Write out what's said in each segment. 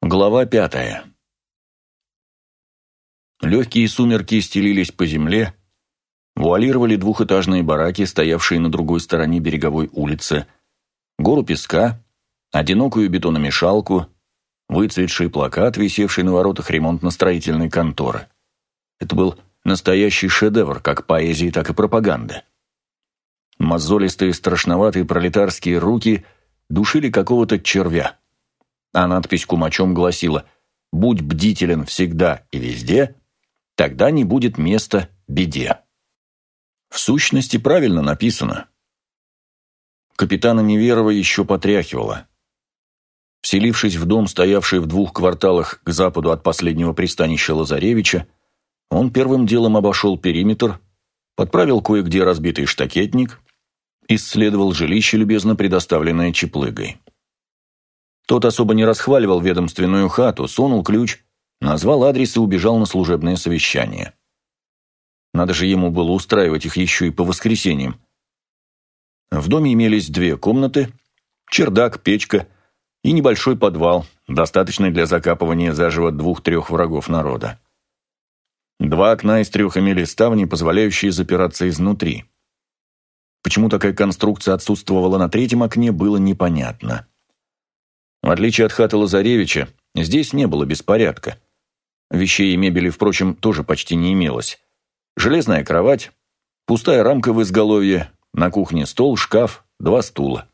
Глава пятая. Легкие сумерки стелились по земле, вуалировали двухэтажные бараки, стоявшие на другой стороне береговой улицы, гору песка, одинокую бетономешалку, выцветший плакат, висевший на воротах ремонтно-строительной конторы. Это был настоящий шедевр как поэзии, так и пропаганды. Мозолистые страшноватые пролетарские руки душили какого-то червя – а надпись кумачом гласила «Будь бдителен всегда и везде, тогда не будет места беде». В сущности, правильно написано. Капитана Неверова еще потряхивало. Вселившись в дом, стоявший в двух кварталах к западу от последнего пристанища Лазаревича, он первым делом обошел периметр, подправил кое-где разбитый штакетник, исследовал жилище, любезно предоставленное Чеплыгой. Тот особо не расхваливал ведомственную хату, сунул ключ, назвал адрес и убежал на служебное совещание. Надо же ему было устраивать их еще и по воскресеньям. В доме имелись две комнаты, чердак, печка и небольшой подвал, достаточный для закапывания заживо двух-трех врагов народа. Два окна из трех имели ставни, позволяющие запираться изнутри. Почему такая конструкция отсутствовала на третьем окне, было непонятно. В отличие от хаты Лазаревича, здесь не было беспорядка. Вещей и мебели, впрочем, тоже почти не имелось. Железная кровать, пустая рамка в изголовье, на кухне стол, шкаф, два стула.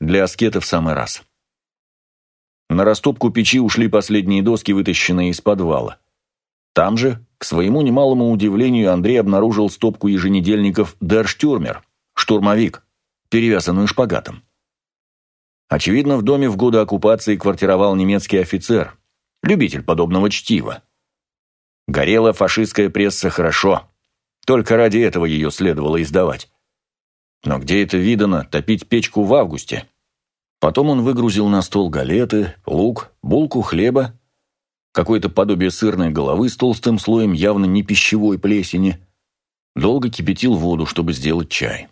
Для аскета в самый раз. На растопку печи ушли последние доски, вытащенные из подвала. Там же, к своему немалому удивлению, Андрей обнаружил стопку еженедельников «Дер Штюрмер» – «Штурмовик», перевязанную шпагатом. Очевидно, в доме в годы оккупации квартировал немецкий офицер, любитель подобного чтива. Горела фашистская пресса хорошо. Только ради этого ее следовало издавать. Но где это видано, топить печку в августе? Потом он выгрузил на стол галеты, лук, булку хлеба, какое-то подобие сырной головы с толстым слоем явно не пищевой плесени. Долго кипятил воду, чтобы сделать чай.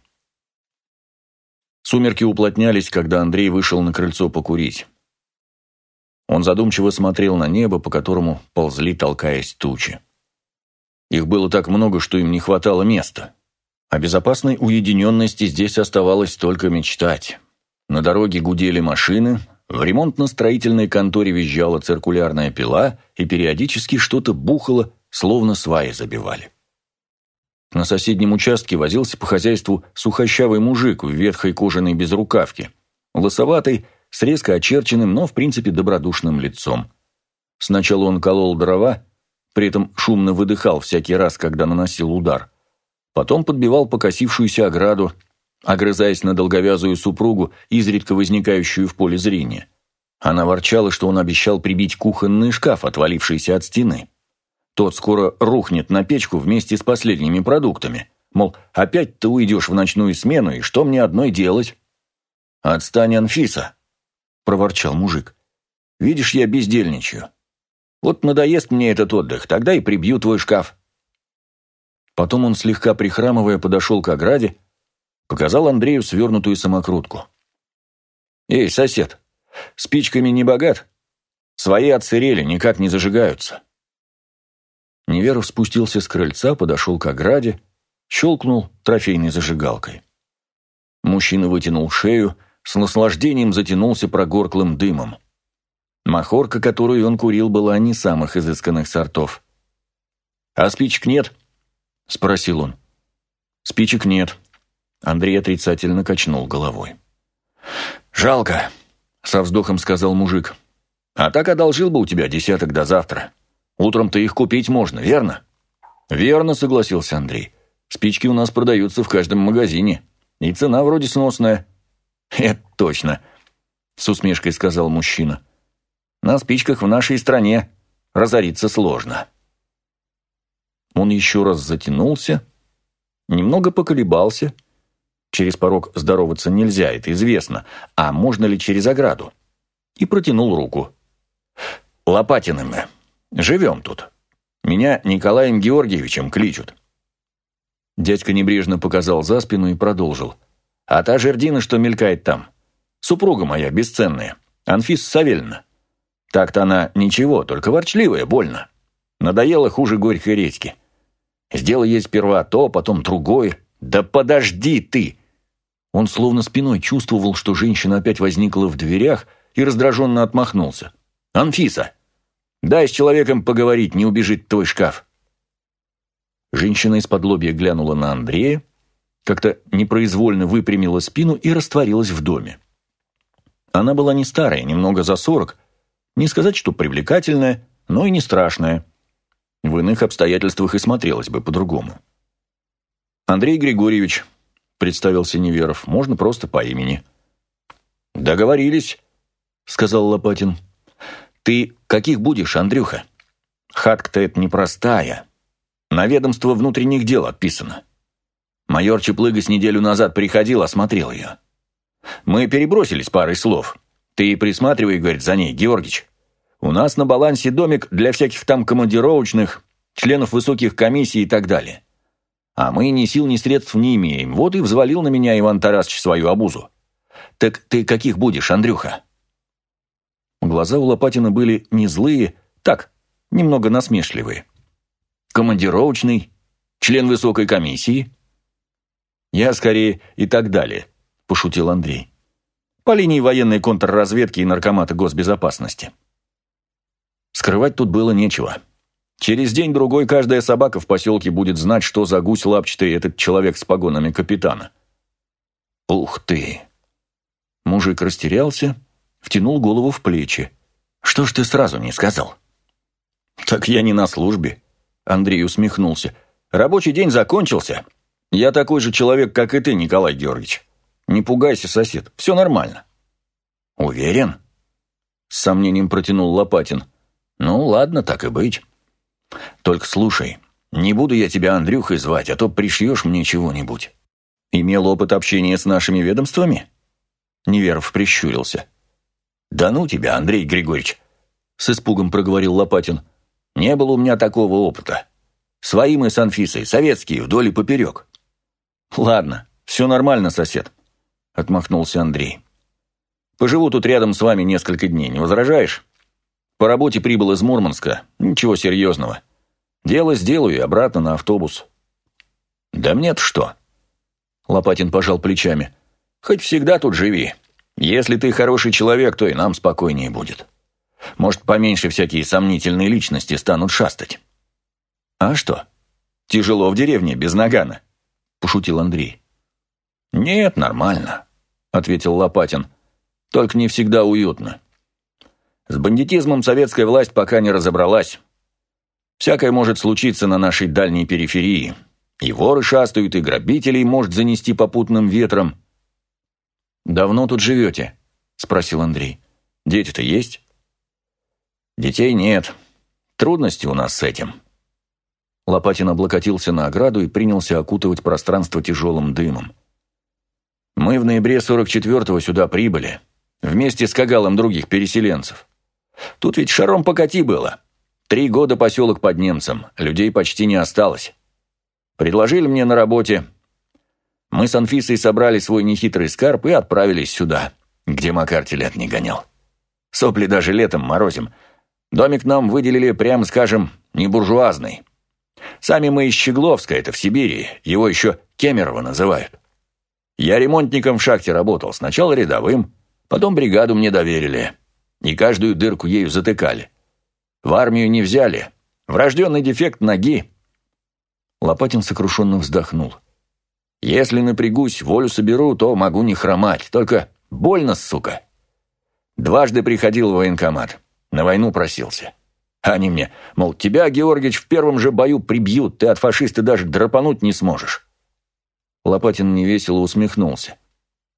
Сумерки уплотнялись, когда Андрей вышел на крыльцо покурить. Он задумчиво смотрел на небо, по которому ползли, толкаясь тучи. Их было так много, что им не хватало места. О безопасной уединенности здесь оставалось только мечтать. На дороге гудели машины, в ремонтно-строительной конторе визжала циркулярная пила, и периодически что-то бухало, словно сваи забивали. На соседнем участке возился по хозяйству сухощавый мужик в ветхой кожаной безрукавке, лысоватый, с резко очерченным, но в принципе добродушным лицом. Сначала он колол дрова, при этом шумно выдыхал всякий раз, когда наносил удар. Потом подбивал покосившуюся ограду, огрызаясь на долговязую супругу, изредка возникающую в поле зрения. Она ворчала, что он обещал прибить кухонный шкаф, отвалившийся от стены. Тот скоро рухнет на печку вместе с последними продуктами. Мол, опять ты уйдешь в ночную смену, и что мне одной делать? «Отстань, Анфиса!» – проворчал мужик. «Видишь, я бездельничаю. Вот надоест мне этот отдых, тогда и прибью твой шкаф». Потом он, слегка прихрамывая, подошел к ограде, показал Андрею свернутую самокрутку. «Эй, сосед, спичками не богат? Свои отсырели, никак не зажигаются». Неверов спустился с крыльца, подошел к ограде, щелкнул трофейной зажигалкой. Мужчина вытянул шею, с наслаждением затянулся прогорклым дымом. Махорка, которую он курил, была не самых изысканных сортов. «А спичек нет?» – спросил он. «Спичек нет». Андрей отрицательно качнул головой. «Жалко», – со вздохом сказал мужик. «А так одолжил бы у тебя десяток до завтра». Утром-то их купить можно, верно?» «Верно», — согласился Андрей. «Спички у нас продаются в каждом магазине. И цена вроде сносная». «Это точно», — с усмешкой сказал мужчина. «На спичках в нашей стране разориться сложно». Он еще раз затянулся, немного поколебался. Через порог здороваться нельзя, это известно. А можно ли через ограду? И протянул руку. «Лопатиным мы». Живем тут. Меня Николаем Георгиевичем кличут». Дядька небрежно показал за спину и продолжил. «А та жердина, что мелькает там, супруга моя бесценная, Анфиса Савельевна. Так-то она ничего, только ворчливая, больно. Надоело хуже горькой редьки. Сделай ей сперва то, потом другое. Да подожди ты!» Он словно спиной чувствовал, что женщина опять возникла в дверях и раздраженно отмахнулся. «Анфиса, дай с человеком поговорить, не убежит твой шкаф». Женщина из-под лобья глянула на Андрея, как-то непроизвольно выпрямила спину и растворилась в доме. Она была не старая, немного за сорок, не сказать, что привлекательная, но и не страшная. В иных обстоятельствах и смотрелась бы по-другому. «Андрей Григорьевич», — представился Неверов, — «можно просто по имени». «Договорились», — сказал Лопатин. «Ты каких будешь, Андрюха? Хатка-то это непростая. На ведомство внутренних дел отписано. Майор с неделю назад приходил, осмотрел ее. Мы перебросились парой слов. Ты присматривай, говорит, за ней, Георгич. У нас на балансе домик для всяких там командировочных, членов высоких комиссий и так далее. А мы ни сил, ни средств не имеем. Вот и взвалил на меня Иван Тарасович свою обузу. Так ты каких будешь, Андрюха? Глаза у Лопатина были не злые, так, немного насмешливые. Командировочный, член высокой комиссии. Я скорее и так далее, пошутил Андрей. По линии военной контрразведки и наркомата госбезопасности. Скрывать тут было нечего. Через день-другой каждая собака в поселке будет знать, что за гусь лапчатый этот человек с погонами капитана. Ух ты! Мужик растерялся, втянул голову в плечи. Что ж ты сразу не сказал? Так я не на службе. Андрей усмехнулся. Рабочий день закончился. Я такой же человек, как и ты, Николай Георгиевич. Не пугайся, сосед, все нормально. Уверен? С сомнением протянул Лопатин. «Ну, ладно, так и быть. Только слушай, не буду я тебя Андрюхой звать, а то пришьешь мне чего-нибудь. Имел опыт общения с нашими ведомствами?» Неверов прищурился. «Да ну тебя, Андрей Григорьевич!» С испугом проговорил Лопатин. «Не было у меня такого опыта. Свои мы с Анфисой, советские, вдоль и поперек». «Ладно, все нормально, сосед», — отмахнулся Андрей. «Поживу тут рядом с вами несколько дней, не возражаешь?» По работе прибыл из Мурманска. Ничего серьезного. Дело сделаю и обратно на автобус. Да мне-то что? Лопатин пожал плечами. Хоть всегда тут живи. Если ты хороший человек, то и нам спокойнее будет. Может, поменьше всякие сомнительные личности станут шастать. А что? Тяжело в деревне, без нагана? Пошутил Андрей. Нет, нормально, ответил Лопатин. Только не всегда уютно. С бандитизмом советская власть пока не разобралась. Всякое может случиться на нашей дальней периферии. И воры шастают, и грабителей может занести попутным ветром. «Давно тут живете?» – спросил Андрей. «Дети-то есть?» «Детей нет. Трудности у нас с этим». Лопатин облокотился на ограду и принялся окутывать пространство тяжелым дымом. «Мы в ноябре 44-го сюда прибыли, вместе с Кагалом других переселенцев. Тут ведь шаром покати было. Три года поселок под немцем, людей почти не осталось. Предложили мне на работе. Мы с Анфисой собрали свой нехитрый скарб и отправились сюда, где Макар телят не гонял. Сопли даже летом морозим. Домик нам выделили, прямо скажем, не буржуазный. Сами мы из Щегловска, это в Сибири, его еще Кемерово называют. Я ремонтником в шахте работал, сначала рядовым, потом бригаду мне доверили. Не каждую дырку ею затыкали. В армию не взяли. Врожденный дефект ноги. Лопатин сокрушенно вздохнул. Если напрягусь, волю соберу, то могу не хромать. Только больно, сука. Дважды приходил в военкомат. На войну просился. Они мне, мол, тебя, Георгиевич, в первом же бою прибьют, ты от фашиста даже драпануть не сможешь. Лопатин невесело усмехнулся.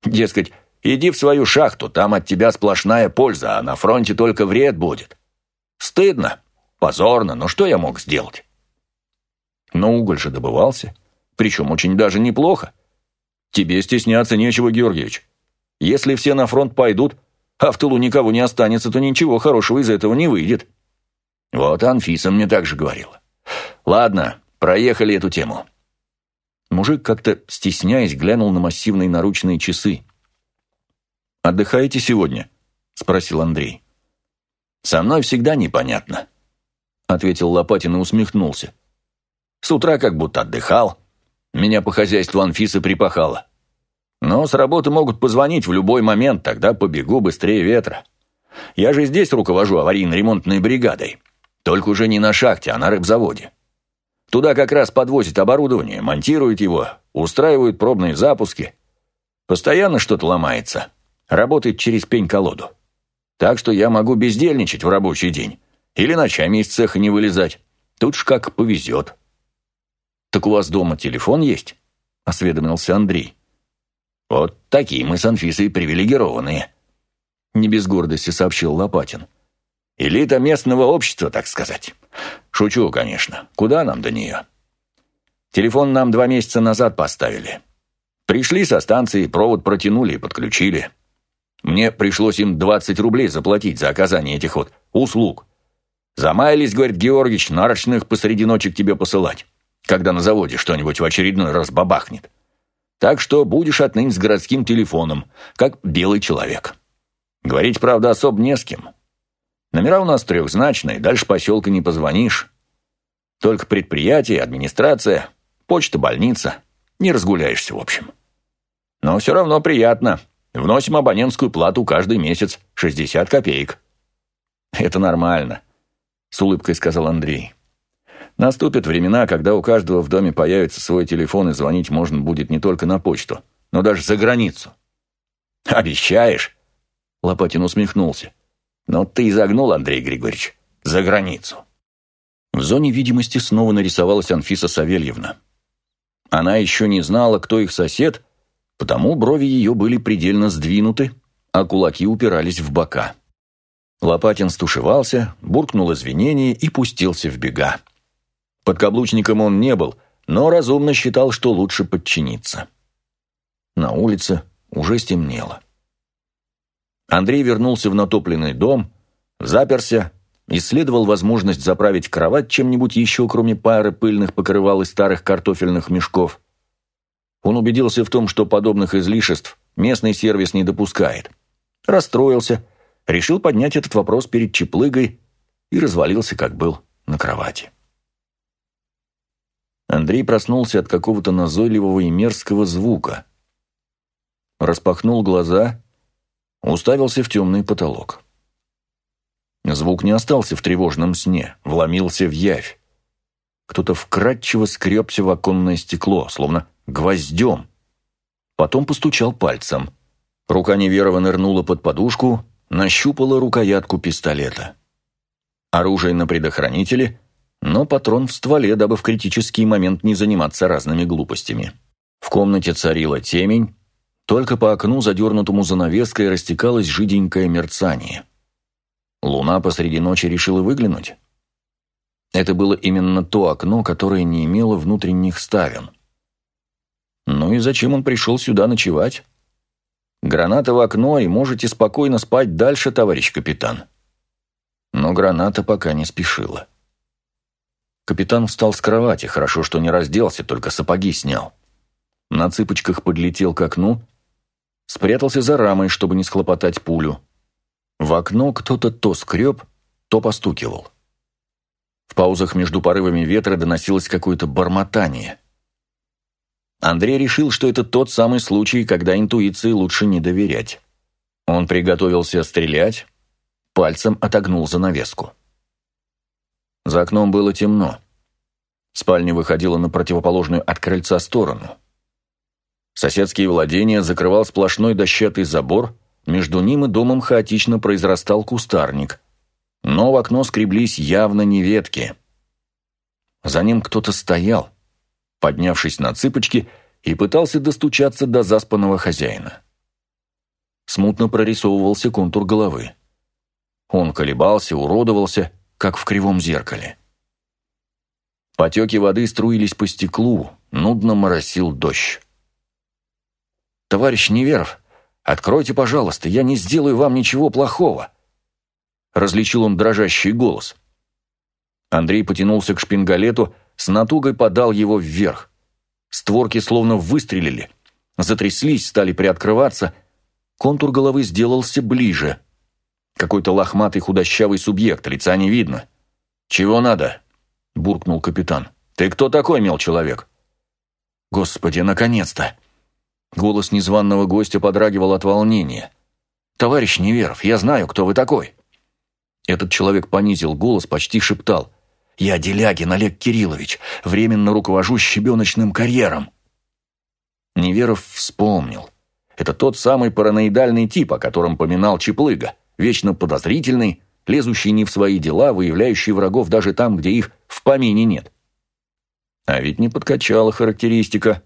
Дескать, Иди в свою шахту, там от тебя сплошная польза, а на фронте только вред будет. Стыдно, позорно, но что я мог сделать? Но уголь же добывался, причем очень даже неплохо. Тебе стесняться нечего, Георгиевич. Если все на фронт пойдут, а в тылу никого не останется, то ничего хорошего из этого не выйдет. Вот Анфиса мне так же говорила. Ладно, проехали эту тему. Мужик как-то, стесняясь, глянул на массивные наручные часы. «Отдыхаете сегодня?» – спросил Андрей. Со мной всегда непонятно», — ответил Лопатин и усмехнулся. «С утра как будто отдыхал. Меня по хозяйству Анфиса припахала. Но с работы могут позвонить в любой момент, тогда побегу быстрее ветра. Я же здесь руковожу аварийно-ремонтной бригадой. Только уже не на шахте, а на рыбзаводе. Туда как раз подвозят оборудование, монтируют его, устраивают пробные запуски. Постоянно что-то ломается. Работает через пень-колоду. Так что я могу бездельничать в рабочий день. Или ночами из цеха не вылезать. Тут ж как повезет. «Так у вас дома телефон есть?» – осведомился Андрей. «Вот такие мы с Анфисой привилегированные», – не без гордости сообщил Лопатин. «Элита местного общества, так сказать. Шучу, конечно. Куда нам до нее?» «Телефон нам два месяца назад поставили. Пришли со станции, провод протянули и подключили. Мне пришлось им 20 рублей заплатить за оказание этих вот услуг. Замаялись, говорит Георгич, нарочных посреди ночи к тебе посылать, когда на заводе что-нибудь в очередной раз бабахнет. Так что будешь отныне с городским телефоном, как белый человек. Говорить, правда, особо не с кем. Номера у нас трехзначные, дальше поселка не позвонишь. Только предприятие, администрация, почта, больница. Не разгуляешься, в общем. Но все равно приятно. Вносим абонентскую плату каждый месяц, 60 копеек. Это нормально, с улыбкой сказал Андрей. Наступят времена, когда у каждого в доме появится свой телефон, и звонить можно будет не только на почту, но даже за границу. «Обещаешь?» Лопатин усмехнулся. «Но ты изогнул, Андрей Григорьевич, за границу». В зоне видимости снова нарисовалась Анфиса Савельевна. Она еще не знала, кто их сосед, потому брови ее были предельно сдвинуты, а кулаки упирались в бока. Лопатин стушевался, буркнул извинения и пустился в бега. Подкаблучником он не был, но разумно считал, что лучше подчиниться. На улице уже стемнело. Андрей вернулся в натопленный дом, заперся, исследовал возможность заправить кровать чем-нибудь еще, кроме пары пыльных покрывал и старых картофельных мешков. Он убедился в том, что подобных излишеств местный сервис не допускает. Расстроился, решил поднять этот вопрос перед Чеплыгой и развалился, как был, на кровати. Андрей проснулся от какого-то назойливого и мерзкого звука. Распахнул глаза, уставился в темный потолок. Звук не остался в тревожном сне, вломился в явь. Кто-то вкрадчиво скребся в оконное стекло, словно гвоздем. Потом постучал пальцем. Рука неверово нырнула под подушку, нащупала рукоятку пистолета. Оружие на предохранителе, но патрон в стволе, дабы в критический момент не заниматься разными глупостями. В комнате царила темень, только по окну, задернутому занавеской, растекалось жиденькое мерцание. Луна посреди ночи решила выглянуть. Это было именно то окно, которое не имело внутренних ставен. Ну и зачем он пришел сюда ночевать? Граната в окно, и можете спокойно спать дальше, товарищ капитан. Но граната пока не спешила. Капитан встал с кровати, хорошо, что не разделся, только сапоги снял. На цыпочках подлетел к окну, спрятался за рамой, чтобы не схлопотать пулю. В окно кто-то то скреб, то постукивал. В паузах между порывами ветра доносилось какое-то бормотание. Андрей решил, что это тот самый случай, когда интуиции лучше не доверять. Он приготовился стрелять, пальцем отогнул занавеску. За окном было темно. Спальня выходила на противоположную от крыльца сторону. Соседские владения закрывал сплошной дощатый забор, между ним и домом хаотично произрастал кустарник. Но в окно скреблись явно не ветки. За ним кто-то стоял, поднявшись на цыпочки, и пытался достучаться до заспанного хозяина. Смутно прорисовывался контур головы. Он колебался, уродовался, как в кривом зеркале. Потеки воды струились по стеклу, нудно моросил дождь. «Товарищ Неверов, откройте, пожалуйста, я не сделаю вам ничего плохого!» Различил он дрожащий голос. Андрей потянулся к шпингалету, с натугой подал его вверх. Створки словно выстрелили, затряслись, стали приоткрываться. Контур головы сделался ближе. Какой-то лохматый худощавый субъект, лица не видно. «Чего надо?» – буркнул капитан. «Ты кто такой, мел человек?» «Господи, наконец-то!» Голос незваного гостя подрагивал от волнения. «Товарищ Неверов, я знаю, кто вы такой!» Этот человек понизил голос, почти шептал. «Я Делягин Олег Кириллович, временно руковожу щебеночным карьером». Неверов вспомнил. Это тот самый параноидальный тип, о котором поминал Чеплыга, вечно подозрительный, лезущий не в свои дела, выявляющий врагов даже там, где их в помине нет. А ведь не подкачала характеристика,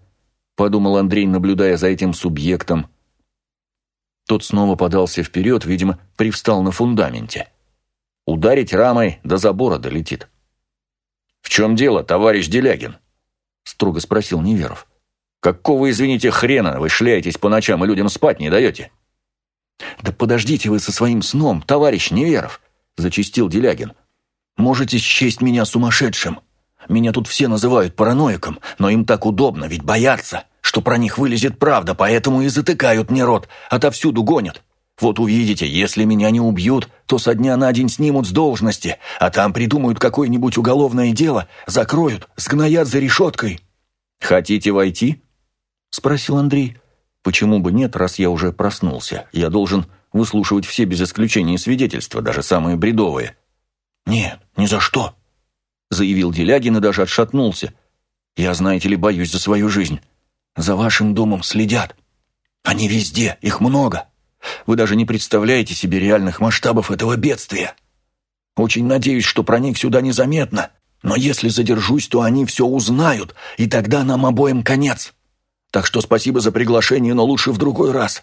подумал Андрей, наблюдая за этим субъектом. Тот снова подался вперед, видимо, привстал на фундаменте. Ударить рамой до забора долетит. «В чем дело, товарищ Делягин?» — строго спросил Неверов. «Какого, извините, хрена вы шляетесь по ночам и людям спать не даете?» «Да подождите вы со своим сном, товарищ Неверов!» — зачистил Делягин. «Можете счесть меня сумасшедшим. Меня тут все называют параноиком, но им так удобно, ведь боятся, что про них вылезет правда, поэтому и затыкают мне рот, отовсюду гонят. Вот увидите, если меня не убьют, то со дня на день снимут с должности, а там придумают какое-нибудь уголовное дело, закроют, сгноят за решеткой». «Хотите войти?» — спросил Андрей. «Почему бы нет, раз я уже проснулся? Я должен выслушивать все без исключения свидетельства, даже самые бредовые». «Нет, ни за что», заявил Делягин и даже отшатнулся. «Я, знаете ли, боюсь за свою жизнь. За вашим домом следят. Они везде, их много. Вы даже не представляете себе реальных масштабов этого бедствия. Очень надеюсь, что проник сюда незаметно, но если задержусь, то они все узнают, и тогда нам обоим конец. Так что спасибо за приглашение, но лучше в другой раз.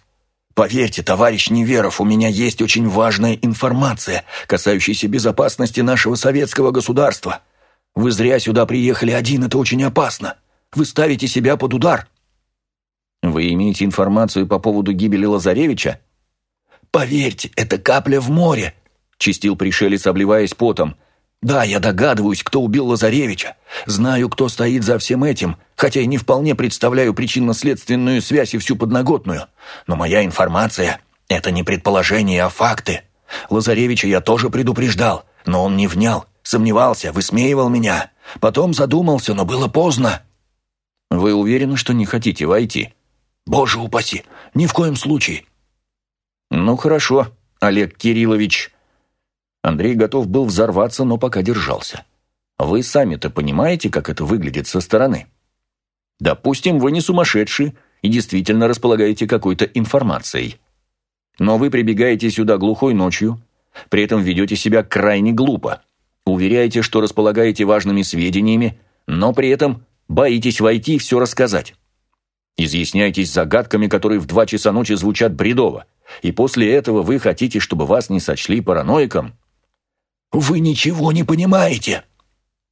Поверьте, товарищ Неверов, у меня есть очень важная информация, касающаяся безопасности нашего советского государства. Вы зря сюда приехали один, это очень опасно. Вы ставите себя под удар». «Вы имеете информацию по поводу гибели Лазаревича?» «Поверьте, это капля в море», — чистил пришелец, обливаясь потом. «Да, я догадываюсь, кто убил Лазаревича. Знаю, кто стоит за всем этим, хотя и не вполне представляю причинно-следственную связь и всю подноготную. Но моя информация — это не предположения, а факты. Лазаревича я тоже предупреждал, но он не внял. Сомневался, высмеивал меня. Потом задумался, но было поздно. Вы уверены, что не хотите войти? Боже упаси, ни в коем случае. Ну хорошо, Олег Кириллович. Андрей готов был взорваться, но пока держался. Вы сами-то понимаете, как это выглядит со стороны? Допустим, вы не сумасшедший и действительно располагаете какой-то информацией. Но вы прибегаете сюда глухой ночью, при этом ведете себя крайне глупо. Уверяете, что располагаете важными сведениями, но при этом боитесь войти и все рассказать. Изъясняйтесь загадками, которые в два часа ночи звучат бредово, и после этого вы хотите, чтобы вас не сочли параноиком? «Вы ничего не понимаете!»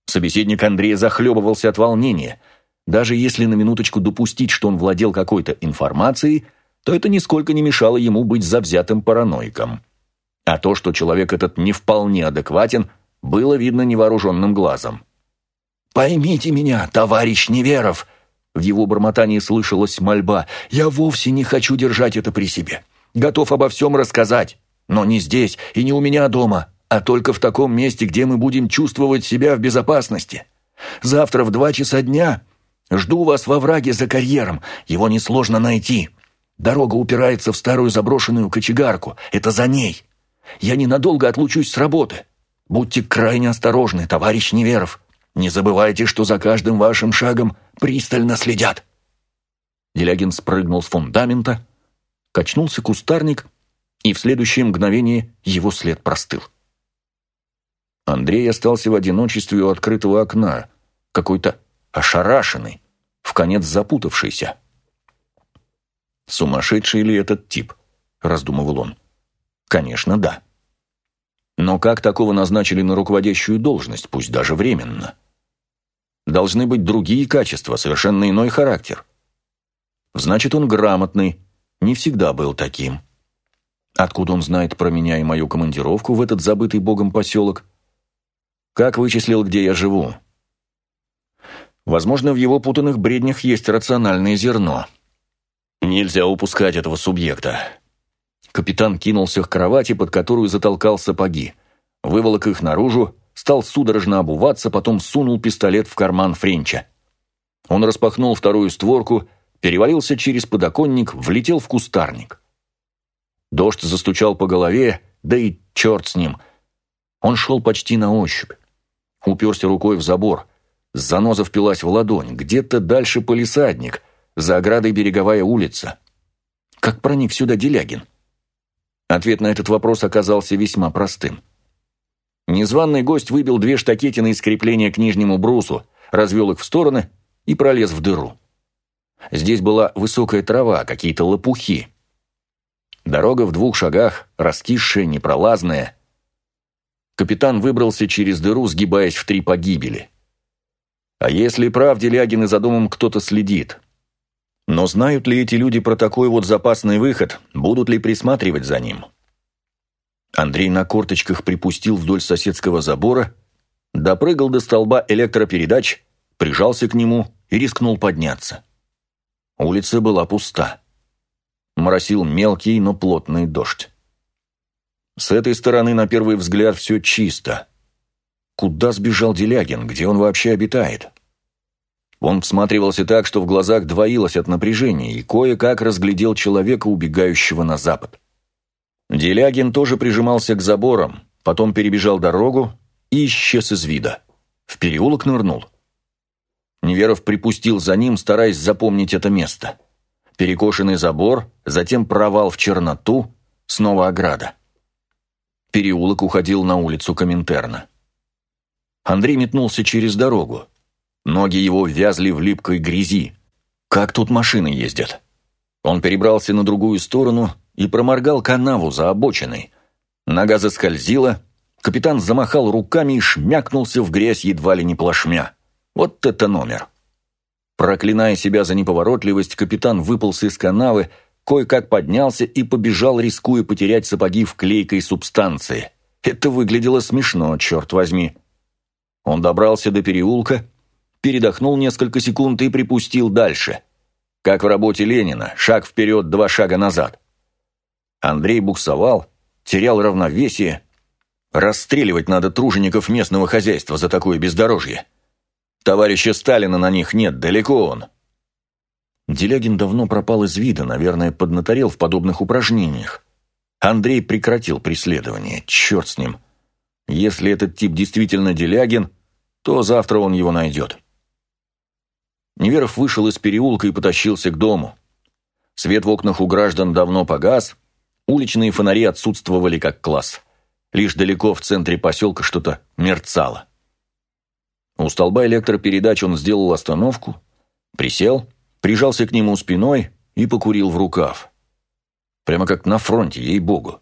Собеседник Андрея захлебывался от волнения. Даже если на минуточку допустить, что он владел какой-то информацией, то это нисколько не мешало ему быть завзятым параноиком. А то, что человек этот не вполне адекватен, было видно невооруженным глазом. «Поймите меня, товарищ Неверов!» В его бормотании слышалась мольба. «Я вовсе не хочу держать это при себе. Готов обо всем рассказать. Но не здесь и не у меня дома, а только в таком месте, где мы будем чувствовать себя в безопасности. Завтра в два часа дня жду вас во враге за карьером. Его несложно найти. Дорога упирается в старую заброшенную кочегарку. Это за ней. Я ненадолго отлучусь с работы. Будьте крайне осторожны, товарищ Неверов. Не забывайте, что за каждым вашим шагом пристально следят». Делягин спрыгнул с фундамента, качнулся кустарник, и в следующее мгновение его след простыл. Андрей остался в одиночестве у открытого окна, какой-то ошарашенный, в конец запутавшийся. «Сумасшедший ли этот тип?» – раздумывал он. «Конечно, да. Но как такого назначили на руководящую должность, пусть даже временно? Должны быть другие качества, совершенно иной характер. Значит, он грамотный, не всегда был таким. Откуда он знает про меня и мою командировку в этот забытый богом поселок? Как вычислил, где я живу? Возможно, в его путанных бреднях есть рациональное зерно. Нельзя упускать этого субъекта. Капитан кинулся к кровати, под которую затолкал сапоги. Выволок их наружу, стал судорожно обуваться, потом сунул пистолет в карман Френча. Он распахнул вторую створку, перевалился через подоконник, влетел в кустарник. Дождь застучал по голове, да и черт с ним. Он шел почти на ощупь. Уперся рукой в забор. Заноза впилась в ладонь. Где-то дальше полисадник, за оградой береговая улица. Как проник сюда Делягин? Ответ на этот вопрос оказался весьма простым. Незваный гость выбил две штакетины из крепления к нижнему брусу, развел их в стороны и пролез в дыру. Здесь была высокая трава, какие-то лопухи. Дорога в двух шагах, раскисшая, непролазная. Капитан выбрался через дыру, сгибаясь в три погибели. А если прав Делягин за домом кто-то следит? Но знают ли эти люди про такой вот запасный выход, будут ли присматривать за ним? Андрей на корточках припустил вдоль соседского забора, допрыгал до столба электропередач, прижался к нему и рискнул подняться. Улица была пуста. Моросил мелкий, но плотный дождь. С этой стороны, на первый взгляд, все чисто. Куда сбежал Делягин? Где он вообще обитает? Он всматривался так, что в глазах двоилось от напряжения, и кое-как разглядел человека, убегающего на запад. Делягин тоже прижимался к заборам, потом перебежал дорогу и исчез из вида. В переулок нырнул. Неверов припустил за ним, стараясь запомнить это место. Перекошенный забор, затем провал в черноту, снова ограда. Переулок уходил на улицу Коминтерна. Андрей метнулся через дорогу. Ноги его вязли в липкой грязи. Как тут машины ездят? Он перебрался на другую сторону и проморгал канаву за обочиной. Нога заскользила, капитан замахал руками и шмякнулся в грязь едва ли не плашмя. Вот это номер! Проклиная себя за неповоротливость, капитан выполз из канавы, кое-как поднялся и побежал, рискуя потерять сапоги в клейкой субстанции. Это выглядело смешно, черт возьми. Он добрался до переулка, передохнул несколько секунд и припустил дальше. Как в работе Ленина, шаг вперед, два шага назад. Андрей буксовал, терял равновесие. Расстреливать надо тружеников местного хозяйства за такое бездорожье. Товарища Сталина на них нет, далеко он. Делягин давно пропал из вида, наверное, поднаторел в подобных упражнениях. Андрей прекратил преследование, черт с ним. Если этот тип действительно Делягин, то завтра он его найдет. Неверов вышел из переулка и потащился к дому. Свет в окнах у граждан давно погас, Уличные фонари отсутствовали как класс. Лишь далеко в центре поселка что-то мерцало. У столба электропередач он сделал остановку, присел, прижался к нему спиной и покурил в рукав. Прямо как на фронте, ей-богу.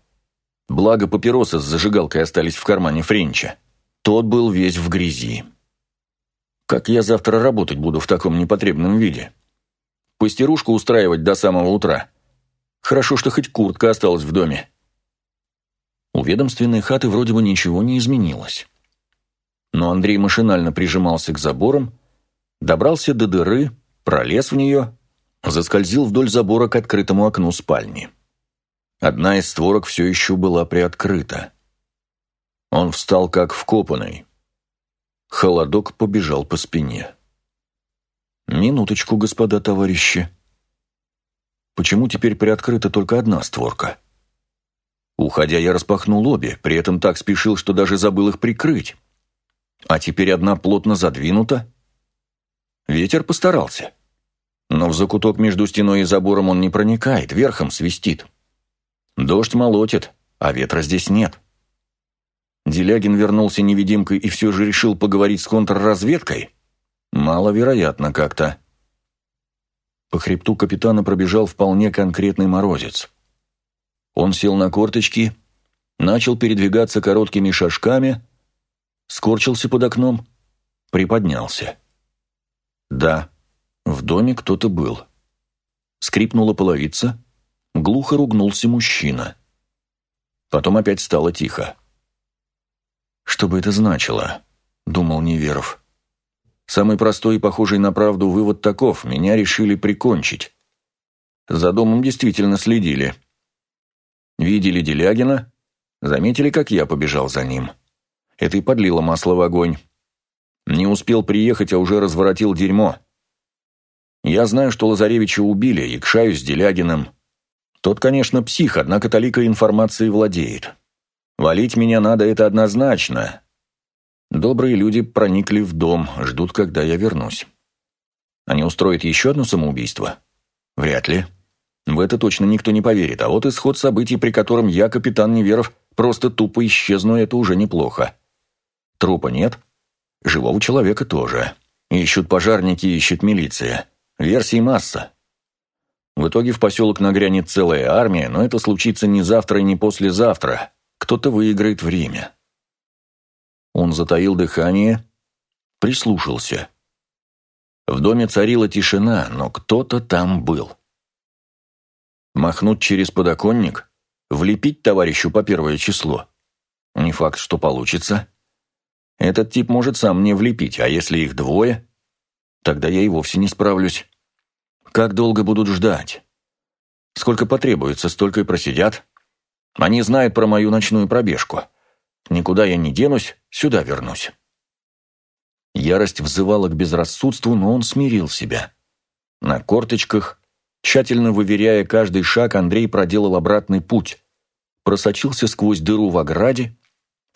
Благо папиросы с зажигалкой остались в кармане Френча. Тот был весь в грязи. Как я завтра работать буду в таком непотребном виде? Пастерушку устраивать до самого утра. Хорошо, что хоть куртка осталась в доме. У ведомственной хаты вроде бы ничего не изменилось. Но Андрей машинально прижимался к заборам, добрался до дыры, пролез в нее, заскользил вдоль забора к открытому окну спальни. Одна из створок все еще была приоткрыта. Он встал как вкопанный. Холодок побежал по спине. «Минуточку, господа товарищи», Почему теперь приоткрыта только одна створка? Уходя, я распахнул обе, при этом так спешил, что даже забыл их прикрыть. А теперь одна плотно задвинута. Ветер постарался. Но в закуток между стеной и забором он не проникает, верхом свистит. Дождь молотит, а ветра здесь нет. Делягин вернулся невидимкой и все же решил поговорить с контрразведкой? Маловероятно как-то. По хребту капитана пробежал вполне конкретный морозец. Он сел на корточки, начал передвигаться короткими шажками, скорчился под окном, приподнялся. Да, в доме кто-то был. Скрипнула половица, глухо ругнулся мужчина. Потом опять стало тихо. «Что бы это значило?» — думал Неверов. Самый простой и похожий на правду вывод таков – меня решили прикончить. За домом действительно следили. Видели Делягина, заметили, как я побежал за ним. Это и подлило масло в огонь. Не успел приехать, а уже разворотил дерьмо. Я знаю, что Лазаревича убили, и кшаюсь с Делягиным. Тот, конечно, псих, однако талика информации владеет. Валить меня надо, это однозначно. Добрые люди проникли в дом, ждут, когда я вернусь. Они устроят еще одно самоубийство? Вряд ли. В это точно никто не поверит, а вот исход событий, при котором я, капитан Неверов, просто тупо исчезну, это уже неплохо. Трупа нет, живого человека тоже. Ищут пожарники, ищет милиция. Версий масса. В итоге в поселок нагрянет целая армия, но это случится не завтра и не послезавтра. Кто-то выиграет время. Он затаил дыхание, прислушался. В доме царила тишина, но кто-то там был. Махнуть через подоконник? Влепить товарищу по первое число? Не факт, что получится. Этот тип может сам мне влепить, а если их двое, тогда я и вовсе не справлюсь. Как долго будут ждать? Сколько потребуется, столько и просидят. Они знают про мою ночную пробежку. Никуда я не денусь, сюда вернусь. Ярость взывала к безрассудству, но он смирил себя. На корточках, тщательно выверяя каждый шаг, Андрей проделал обратный путь, просочился сквозь дыру в ограде,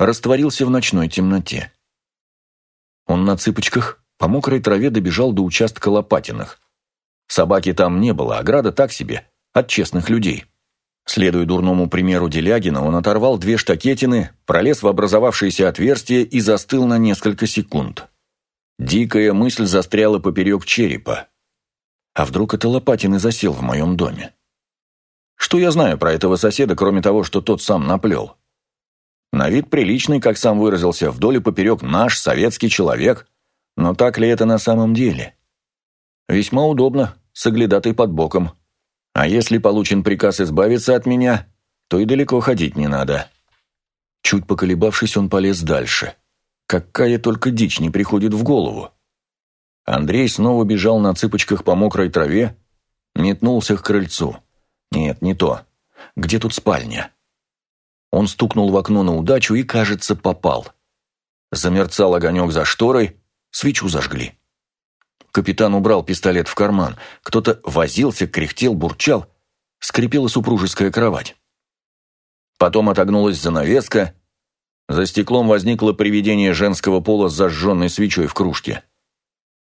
растворился в ночной темноте. Он на цыпочках по мокрой траве добежал до участка Лопатиных. Собаки там не было, ограда так себе, от честных людей. Следуя дурному примеру Делягина, он оторвал две штакетины, пролез в образовавшееся отверстие и застыл на несколько секунд. Дикая мысль застряла поперек черепа. А вдруг это Лопатин и засел в моем доме? Что я знаю про этого соседа, кроме того, что тот сам наплел? На вид приличный, как сам выразился, вдоль и поперек наш, советский человек. Но так ли это на самом деле? Весьма удобно, соглядатой под боком. А если получен приказ избавиться от меня, то и далеко ходить не надо. Чуть поколебавшись, он полез дальше. Какая только дичь не приходит в голову. Андрей снова бежал на цыпочках по мокрой траве, метнулся к крыльцу. Нет, не то. Где тут спальня? Он стукнул в окно на удачу и, кажется, попал. Замерцал огонек за шторой, свечу зажгли. Капитан убрал пистолет в карман. Кто-то возился, кряхтел, бурчал. Скрипела супружеская кровать. Потом отогнулась занавеска. За стеклом возникло привидение женского пола с зажженной свечой в кружке.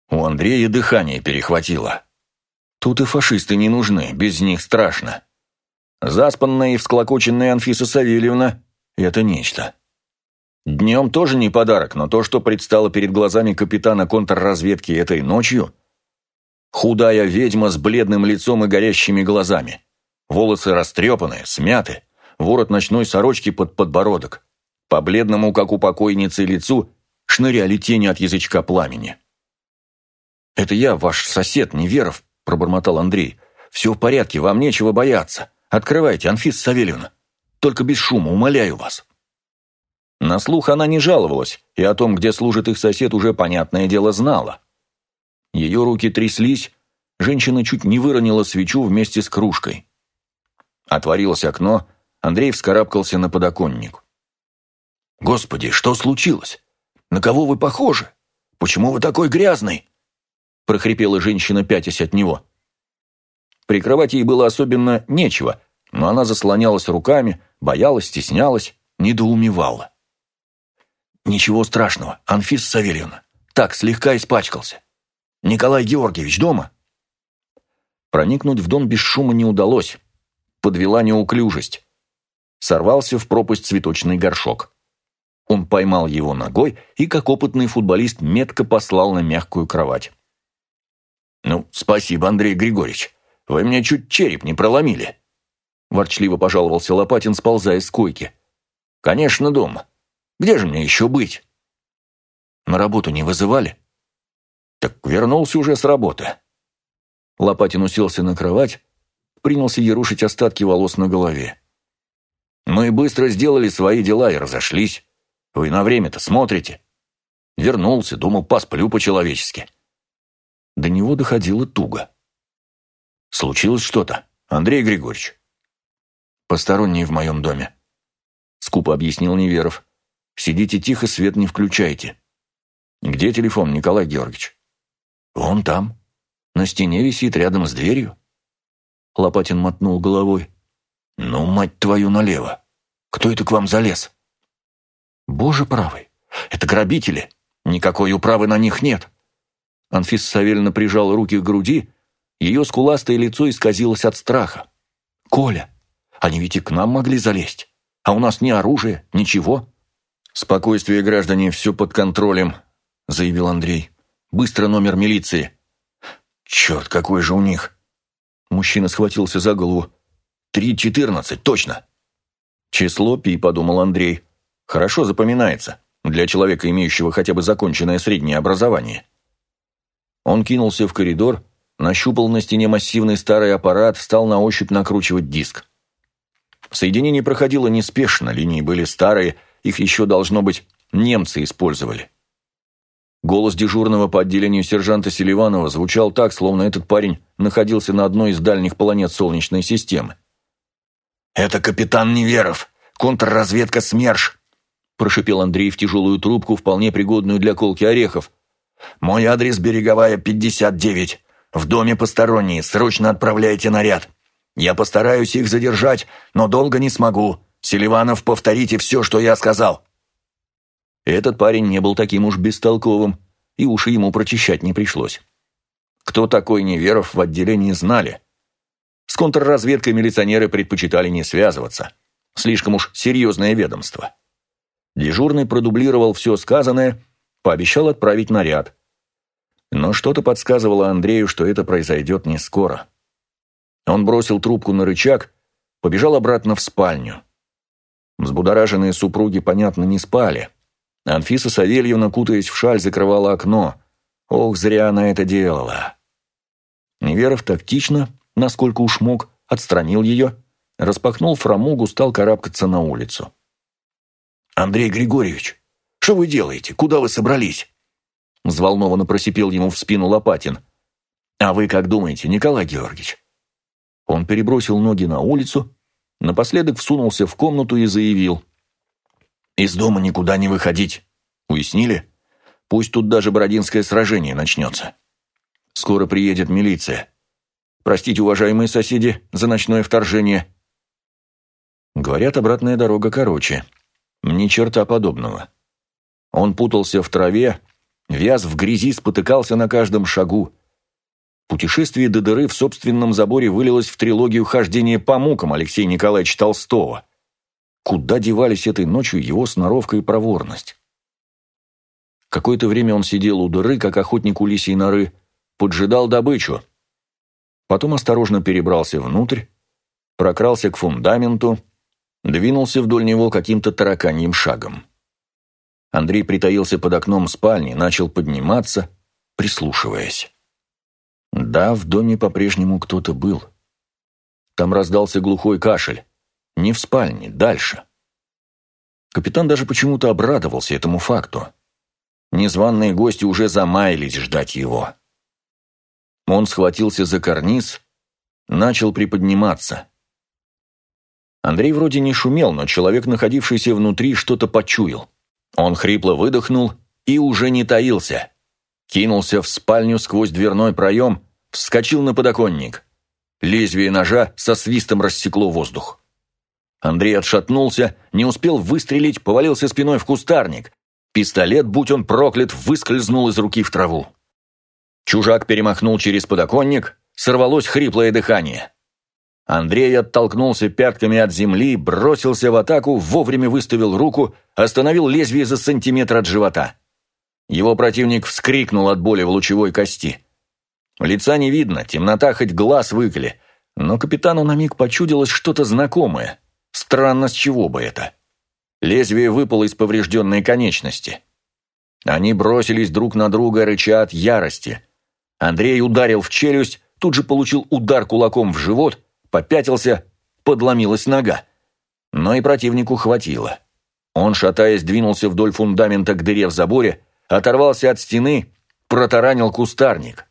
У Андрея дыхание перехватило. Тут и фашисты не нужны, без них страшно. Заспанная и всклокоченная Анфиса Савельевна — это нечто. Днем тоже не подарок, но то, что предстало перед глазами капитана контрразведки этой ночью... Худая ведьма с бледным лицом и горящими глазами. Волосы растрепанные, смяты, ворот ночной сорочки под подбородок. По бледному, как у покойницы, лицу шныряли тени от язычка пламени. «Это я, ваш сосед, Неверов», — пробормотал Андрей. «Все в порядке, вам нечего бояться. Открывайте, Анфиса Савельевна. Только без шума, умоляю вас». На слух она не жаловалась, и о том, где служит их сосед, уже, понятное дело, знала. Ее руки тряслись, женщина чуть не выронила свечу вместе с кружкой. Отворилось окно, Андрей вскарабкался на подоконник. «Господи, что случилось? На кого вы похожи? Почему вы такой грязный?» прохрипела женщина, пятясь от него. Прикрывать ей было особенно нечего, но она заслонялась руками, боялась, стеснялась, недоумевала. «Ничего страшного, Анфиса Савельевна. Так, слегка испачкался. Николай Георгиевич дома?» Проникнуть в дом без шума не удалось. Подвела неуклюжесть. Сорвался в пропасть цветочный горшок. Он поймал его ногой и, как опытный футболист, метко послал на мягкую кровать. «Ну, спасибо, Андрей Григорьевич. Вы мне чуть череп не проломили», – ворчливо пожаловался Лопатин, сползая с койки. «Конечно, дома. Где же мне еще быть?» «На работу не вызывали?» «Так вернулся уже с работы». Лопатин уселся на кровать, принялся ерушить остатки волос на голове. «Мы быстро сделали свои дела и разошлись. Вы на время-то смотрите». Вернулся, думал, посплю по-человечески. До него доходило туго. «Случилось что-то, Андрей Григорьевич?» «Посторонние в моем доме», — скупо объяснил Неверов. «Сидите тихо, свет не включайте». «Где телефон, Николай Георгиевич?» «Вон там. На стене висит, рядом с дверью». Лопатин мотнул головой. «Ну, мать твою, налево! Кто это к вам залез?» «Боже правый! Это грабители! Никакой управы на них нет!» Анфиса Савельевна прижала руки к груди, ее скуластое лицо исказилось от страха. «Коля, они ведь и к нам могли залезть, а у нас ни оружия, ничего». «Спокойствие, граждане, все под контролем», — заявил Андрей. «Быстро номер милиции». «Черт, какой же у них!» Мужчина схватился за голову. «Три четырнадцать, точно!» «Число пи», — подумал Андрей. «Хорошо запоминается, для человека, имеющего хотя бы законченное среднее образование». Он кинулся в коридор, нащупал на стене массивный старый аппарат, стал на ощупь накручивать диск. Соединение проходило неспешно, линии были старые, их еще, должно быть, немцы использовали. Голос дежурного по отделению сержанта Селиванова звучал так, словно этот парень находился на одной из дальних планет Солнечной системы. «Это капитан Неверов, контрразведка СМЕРШ», прошипел Андрей в тяжелую трубку, вполне пригодную для колки орехов. «Мой адрес Береговая, 59. В доме посторонние, срочно отправляйте наряд. Я постараюсь их задержать, но долго не смогу. Селиванов, повторите все, что я сказал». Этот парень не был таким уж бестолковым, и уши ему прочищать не пришлось. Кто такой Неверов в отделении знали. С контрразведкой милиционеры предпочитали не связываться. Слишком уж серьезное ведомство. Дежурный продублировал все сказанное, пообещал отправить наряд. Но что-то подсказывало Андрею, что это произойдет не скоро. Он бросил трубку на рычаг, побежал обратно в спальню. Взбудораженные супруги, понятно, не спали. Анфиса Савельевна, кутаясь в шаль, закрывала окно. Ох, зря она это делала. Неверов тактично, насколько уж мог, отстранил ее, распахнул фрамугу, стал карабкаться на улицу. «Андрей Григорьевич, что вы делаете? Куда вы собрались?» Взволнованно просипел ему в спину Лопатин. «А вы как думаете, Николай Георгиевич?» Он перебросил ноги на улицу, напоследок всунулся в комнату и заявил – из дома никуда не выходить. Уяснили? Пусть тут даже Бородинское сражение начнется. Скоро приедет милиция. Простите, уважаемые соседи, за ночное вторжение. Говорят, обратная дорога короче. Ни черта подобного. Он путался в траве, вяз в грязи, спотыкался на каждом шагу. Путешествие до дыры в собственном заборе вылилось в трилогию хождения по мукам Алексея Николаевича Толстого. Куда девались этой ночью его сноровка и проворность? Какое-то время он сидел у дыры, как охотник у лисьей норы, поджидал добычу. Потом осторожно перебрался внутрь, прокрался к фундаменту, двинулся вдоль него каким-то тараканьим шагом. Андрей притаился под окном спальни, начал подниматься, прислушиваясь. Да, в доме по-прежнему кто-то был. Там раздался глухой кашель. Не в спальне, дальше. Капитан даже почему-то обрадовался этому факту. Незваные гости уже замаялись ждать его. Он схватился за карниз, начал приподниматься. Андрей вроде не шумел, но человек, находившийся внутри, что-то почуял. Он хрипло выдохнул и уже не таился. Кинулся в спальню сквозь дверной проем, вскочил на подоконник. Лезвие ножа со свистом рассекло воздух. Андрей отшатнулся, не успел выстрелить, повалился спиной в кустарник. Пистолет, будь он проклят, выскользнул из руки в траву. Чужак перемахнул через подоконник, сорвалось хриплое дыхание. Андрей оттолкнулся пятками от земли, бросился в атаку, вовремя выставил руку, остановил лезвие за сантиметр от живота. Его противник вскрикнул от боли в лучевой кости. Лица не видно, темнота хоть глаз выколи, но капитану на миг почудилось что-то знакомое. Странно, с чего бы это? Лезвие выпало из поврежденной конечности. Они бросились друг на друга, рыча от ярости. Андрей ударил в челюсть, тут же получил удар кулаком в живот, попятился, подломилась нога. Но и противнику хватило. Он, шатаясь, двинулся вдоль фундамента к дыре в заборе, оторвался от стены, протаранил кустарник.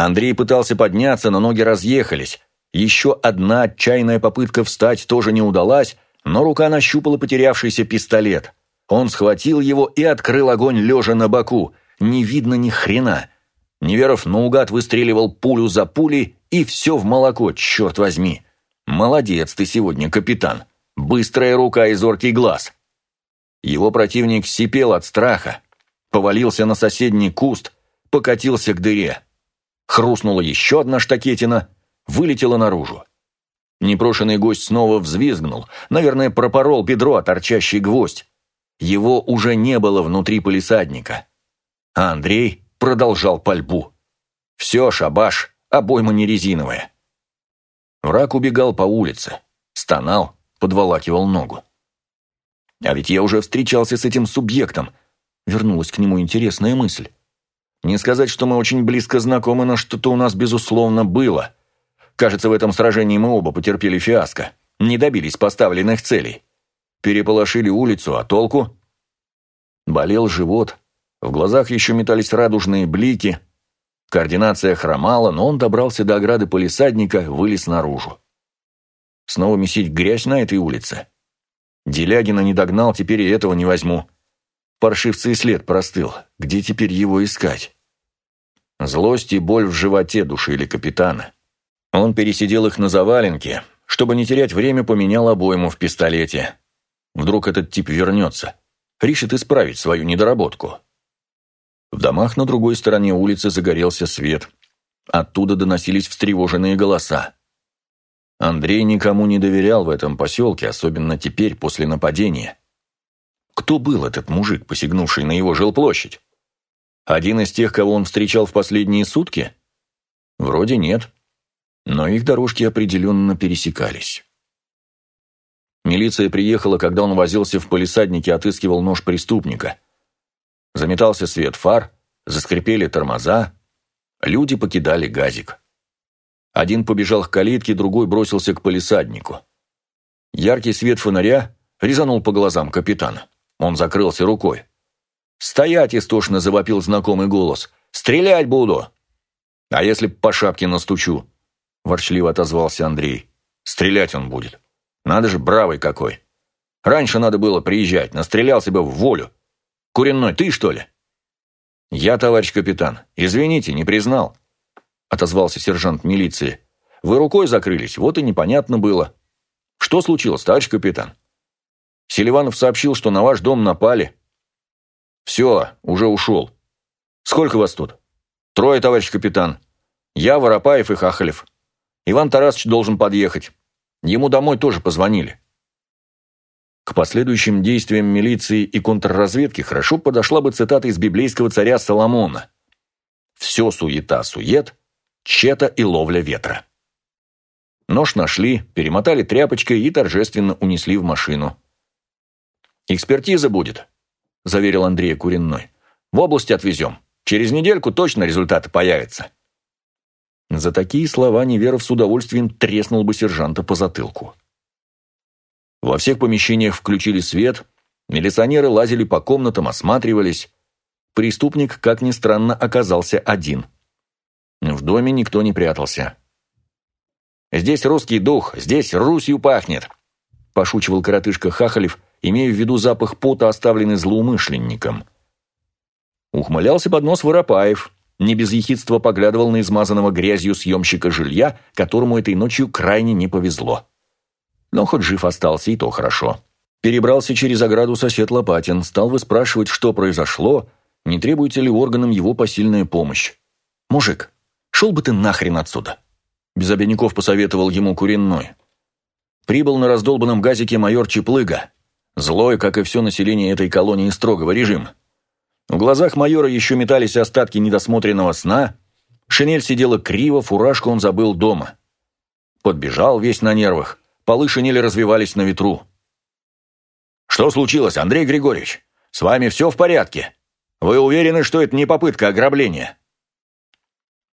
Андрей пытался подняться, но ноги разъехались. Еще одна отчаянная попытка встать тоже не удалась, но рука нащупала потерявшийся пистолет. Он схватил его и открыл огонь лежа на боку. Не видно ни хрена. Неверов наугад выстреливал пулю за пулей, и все в молоко, черт возьми. Молодец ты сегодня, капитан. Быстрая рука и зоркий глаз. Его противник сипел от страха, повалился на соседний куст, покатился к дыре. Хрустнула еще одна штакетина, вылетела наружу. Непрошенный гость снова взвизгнул, наверное, пропорол бедро, торчащий гвоздь. Его уже не было внутри полисадника. А Андрей продолжал пальбу. Все, шабаш, обойма не резиновая. Враг убегал по улице, стонал, подволакивал ногу. А ведь я уже встречался с этим субъектом. Вернулась к нему интересная мысль. Не сказать, что мы очень близко знакомы, но что-то у нас, безусловно, было. Кажется, в этом сражении мы оба потерпели фиаско. Не добились поставленных целей. Переполошили улицу, а толку? Болел живот. В глазах еще метались радужные блики. Координация хромала, но он добрался до ограды полисадника, вылез наружу. Снова месить грязь на этой улице. Делягина не догнал, теперь и этого не возьму. Паршивца и след простыл. Где теперь его искать? Злость и боль в животе душили капитана. Он пересидел их на заваленке, чтобы не терять время, поменял обойму в пистолете. Вдруг этот тип вернется. Решит исправить свою недоработку. В домах на другой стороне улицы загорелся свет. Оттуда доносились встревоженные голоса. Андрей никому не доверял в этом поселке, особенно теперь, после нападения. Кто был этот мужик, посягнувший на его жилплощадь? Один из тех, кого он встречал в последние сутки? Вроде нет. Но их дорожки определенно пересекались. Милиция приехала, когда он возился в полисаднике, отыскивал нож преступника. Заметался свет фар, заскрипели тормоза, люди покидали газик. Один побежал к калитке, другой бросился к полисаднику. Яркий свет фонаря резанул по глазам капитана. Он закрылся рукой. «Стоять!» – истошно завопил знакомый голос. «Стрелять буду!» «А если по шапке настучу?» – ворчливо отозвался Андрей. «Стрелять он будет. Надо же, бравый какой! Раньше надо было приезжать, настрелял себя в волю. Куренной, ты что ли?» «Я, товарищ капитан. Извините, не признал», – отозвался сержант милиции. «Вы рукой закрылись, вот и непонятно было. Что случилось, товарищ капитан?» Селиванов сообщил, что на ваш дом напали. Все, уже ушел. Сколько вас тут? Трое, товарищ капитан. Я, Воропаев и Хахалев. Иван Тарасович должен подъехать. Ему домой тоже позвонили. К последующим действиям милиции и контрразведки хорошо подошла бы цитата из библейского царя Соломона. «Все суета-сует, чета и ловля ветра». Нож нашли, перемотали тряпочкой и торжественно унесли в машину. «Экспертиза будет», – заверил Андрей Куренной. «В область отвезем. Через недельку точно результаты появятся». За такие слова Неверов с удовольствием треснул бы сержанта по затылку. Во всех помещениях включили свет, милиционеры лазили по комнатам, осматривались. Преступник, как ни странно, оказался один. В доме никто не прятался. «Здесь русский дух, здесь Русью пахнет», – пошучивал коротышка Хахалев – имея в виду запах пота, оставленный злоумышленником. Ухмылялся под нос Воропаев, не без ехидства поглядывал на измазанного грязью съемщика жилья, которому этой ночью крайне не повезло. Но хоть жив остался, и то хорошо. Перебрался через ограду сосед Лопатин, стал выспрашивать, что произошло, не требуется ли органам его посильная помощь. «Мужик, шел бы ты нахрен отсюда!» Без обиняков посоветовал ему Куренной. Прибыл на раздолбанном газике майор Чеплыга. Злой, как и все население этой колонии строгого режима. В глазах майора еще метались остатки недосмотренного сна, шинель сидела криво, фуражку он забыл дома. Подбежал весь на нервах, полы шинели развивались на ветру. «Что случилось, Андрей Григорьевич? С вами все в порядке? Вы уверены, что это не попытка ограбления?»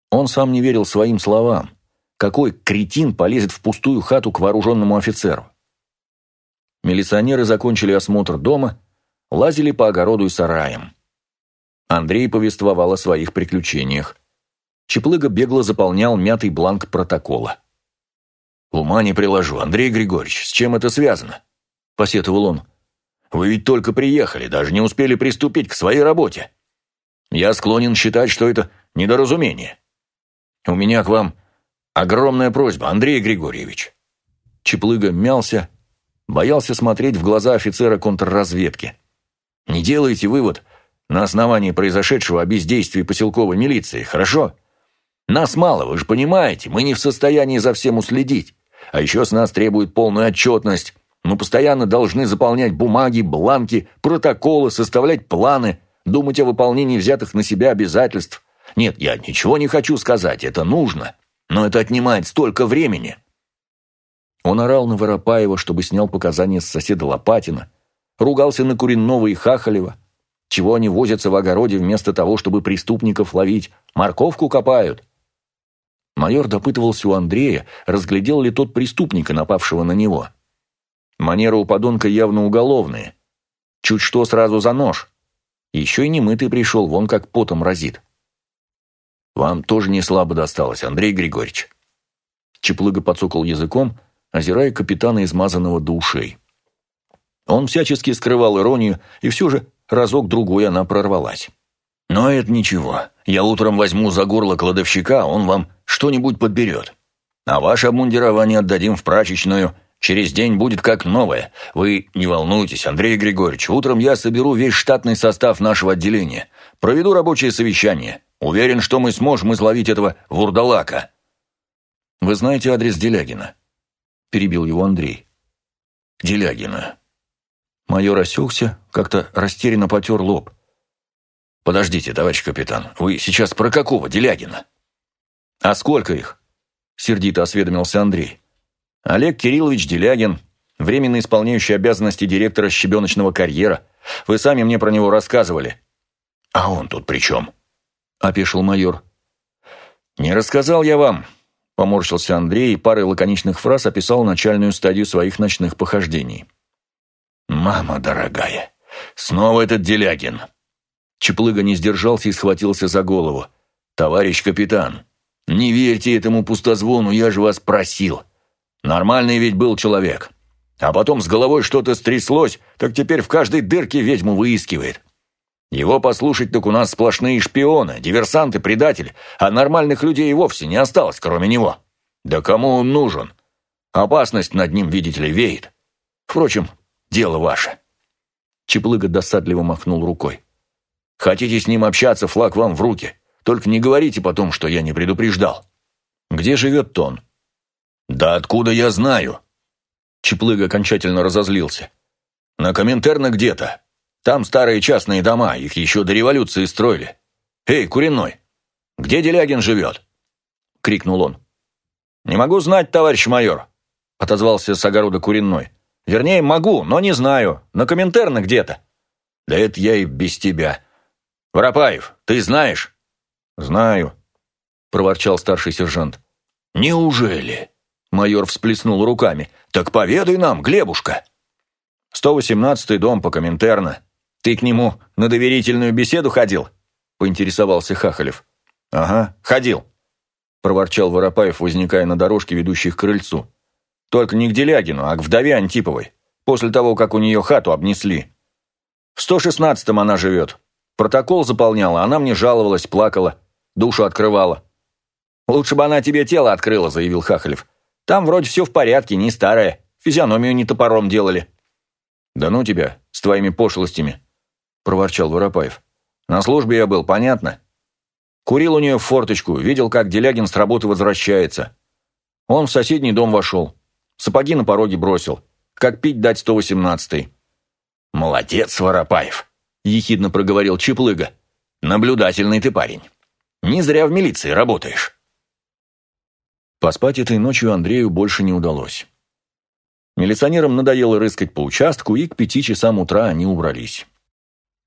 Он сам не верил своим словам. Какой кретин полезет в пустую хату к вооруженному офицеру? Милиционеры закончили осмотр дома, лазили по огороду и сараям. Андрей повествовал о своих приключениях. Чеплыга бегло заполнял мятый бланк протокола. «Ума не приложу, Андрей Григорьевич, с чем это связано?» – посетовал он. «Вы ведь только приехали, даже не успели приступить к своей работе. Я склонен считать, что это недоразумение. У меня к вам огромная просьба, Андрей Григорьевич». Чеплыга мялся, боялся смотреть в глаза офицера контрразведки. «Не делайте вывод на основании произошедшего о бездействии поселковой милиции, хорошо? Нас мало, вы же понимаете, мы не в состоянии за всем уследить. А еще с нас требует полную отчетность. Мы постоянно должны заполнять бумаги, бланки, протоколы, составлять планы, думать о выполнении взятых на себя обязательств. Нет, я ничего не хочу сказать, это нужно, но это отнимает столько времени. Он орал на Воропаева, чтобы снял показания с соседа Лопатина, ругался на Куренного и Хахалева. Чего они возятся в огороде вместо того, чтобы преступников ловить? Морковку копают. Майор допытывался у Андрея, разглядел ли тот преступника, напавшего на него. Манера у подонка явно уголовная. Чуть что сразу за нож. Еще и немытый пришел, вон как потом разит. Вам тоже не слабо досталось, Андрей Григорьевич. Чеплыга подсокал языком, озирая капитана, измазанного до ушей. Он всячески скрывал иронию, и все же разок-другой она прорвалась. «Но это ничего. Я утром возьму за горло кладовщика, он вам что-нибудь подберет. А ваше обмундирование отдадим в прачечную. Через день будет как новое. Вы не волнуйтесь, Андрей Григорьевич. Утром я соберу весь штатный состав нашего отделения. Проведу рабочее совещание. Уверен, что мы сможем изловить этого вурдалака». «Вы знаете адрес Делягина?» – перебил его Андрей. «Делягина». Майор осекся, как-то растерянно потер лоб. «Подождите, товарищ капитан, вы сейчас про какого Делягина?» «А сколько их?» – сердито осведомился Андрей. «Олег Кириллович Делягин, временно исполняющий обязанности директора щебеночного карьера. Вы сами мне про него рассказывали». «А он тут при чем?» – опешил майор. «Не рассказал я вам», – поморщился Андрей и парой лаконичных фраз описал начальную стадию своих ночных похождений. «Мама дорогая, снова этот Делягин!» Чеплыга не сдержался и схватился за голову. «Товарищ капитан, не верьте этому пустозвону, я же вас просил. Нормальный ведь был человек. А потом с головой что-то стряслось, так теперь в каждой дырке ведьму выискивает. Его послушать так у нас сплошные шпионы, диверсанты, предатели, а нормальных людей и вовсе не осталось, кроме него. Да кому он нужен? Опасность над ним, видите ли, веет. Впрочем, дело ваше». Чеплыга досадливо махнул рукой. «Хотите с ним общаться, флаг вам в руки. Только не говорите потом, что я не предупреждал. Где живет Тон?» «Да откуда я знаю?» Чеплыга окончательно разозлился. «На Коминтерна где-то. Там старые частные дома, их еще до революции строили. Эй, Куриной, где Делягин живет?» Крикнул он. «Не могу знать, товарищ майор», отозвался с огорода Куриной. Вернее, могу, но не знаю. На Коминтерна где-то. Да это я и без тебя. Воропаев, ты знаешь? Знаю, проворчал старший сержант. Неужели? Майор всплеснул руками. Так поведай нам, Глебушка. 118-й дом по Коминтерна. Ты к нему на доверительную беседу ходил? Поинтересовался Хахалев. Ага, ходил. Проворчал Воропаев, возникая на дорожке, ведущей к крыльцу. Только не к Делягину, а к вдове Антиповой, после того, как у нее хату обнесли. В 116-м она живет. Протокол заполняла, она мне жаловалась, плакала, душу открывала. «Лучше бы она тебе тело открыла», — заявил Хахалев. «Там вроде все в порядке, не старая, физиономию не топором делали». «Да ну тебя, с твоими пошлостями», — проворчал Воропаев. «На службе я был, понятно?» Курил у нее в форточку, видел, как Делягин с работы возвращается. Он в соседний дом вошел. Сапоги на пороге бросил. Как пить дать 118-й. «Молодец, Воропаев», — ехидно проговорил Чеплыга. «Наблюдательный ты парень. Не зря в милиции работаешь». Поспать этой ночью Андрею больше не удалось. Милиционерам надоело рыскать по участку, и к пяти часам утра они убрались.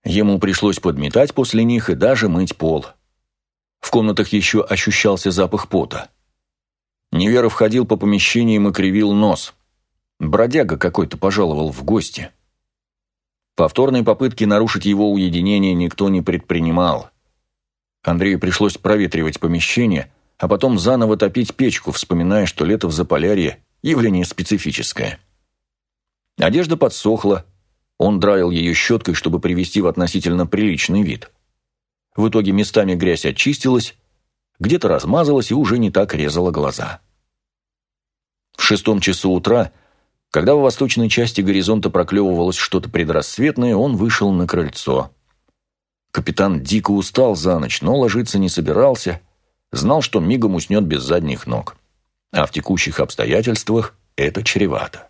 Ему пришлось подметать после них и даже мыть пол. В комнатах еще ощущался запах пота. Неверов ходил по помещениям и кривил нос. Бродяга какой-то пожаловал в гости. Повторной попытки нарушить его уединение никто не предпринимал. Андрею пришлось проветривать помещение, а потом заново топить печку, вспоминая, что лето в Заполярье явление специфическое. Одежда подсохла, он драил ее щеткой, чтобы привести в относительно приличный вид. В итоге местами грязь очистилась, где-то размазалась и уже не так резала глаза. В шестом часу утра, когда в восточной части горизонта проклевывалось что-то предрассветное, он вышел на крыльцо. Капитан дико устал за ночь, но ложиться не собирался, знал, что мигом уснет без задних ног. А в текущих обстоятельствах это чревато.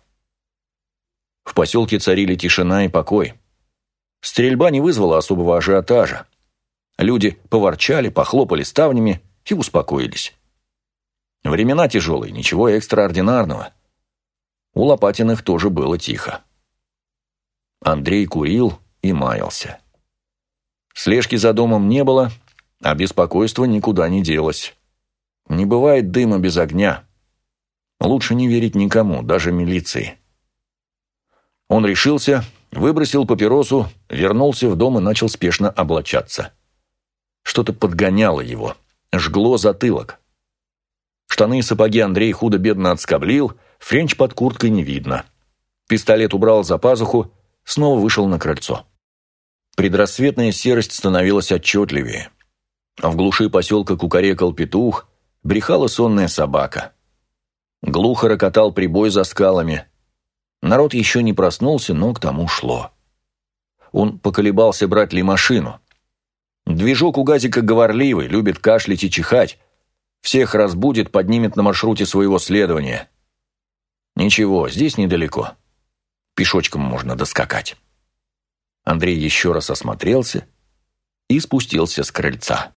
В поселке царили тишина и покой. Стрельба не вызвала особого ажиотажа. Люди поворчали, похлопали ставнями и успокоились. Времена тяжелые, ничего экстраординарного. У Лопатиных тоже было тихо. Андрей курил и маялся. Слежки за домом не было, а беспокойство никуда не делось. Не бывает дыма без огня. Лучше не верить никому, даже милиции. Он решился, выбросил папиросу, вернулся в дом и начал спешно облачаться. Что-то подгоняло его, жгло затылок. Штаны и сапоги Андрей худо-бедно отскоблил, френч под курткой не видно. Пистолет убрал за пазуху, снова вышел на крыльцо. Предрассветная серость становилась отчетливее. В глуши поселка кукарекал петух, брехала сонная собака. Глухо рокотал прибой за скалами. Народ еще не проснулся, но к тому шло. Он поколебался, брать ли машину. Движок у газика говорливый, любит кашлять и чихать. Всех разбудит, поднимет на маршруте своего следования. Ничего, здесь недалеко. Пешочком можно доскакать. Андрей еще раз осмотрелся и спустился с крыльца.